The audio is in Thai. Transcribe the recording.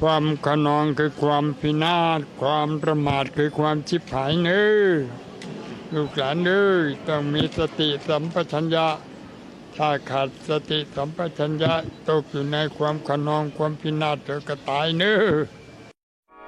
ความขนองคือความพินาศความประมาทคือความชิบหายเนื้อลูกหลานเนื้อต้องมีสติสัมปชัญญะ ถ้าขาดสติสัมปชัญญะตกอยู่ในความขนองความพินาศเธอก็ตายเนื้อ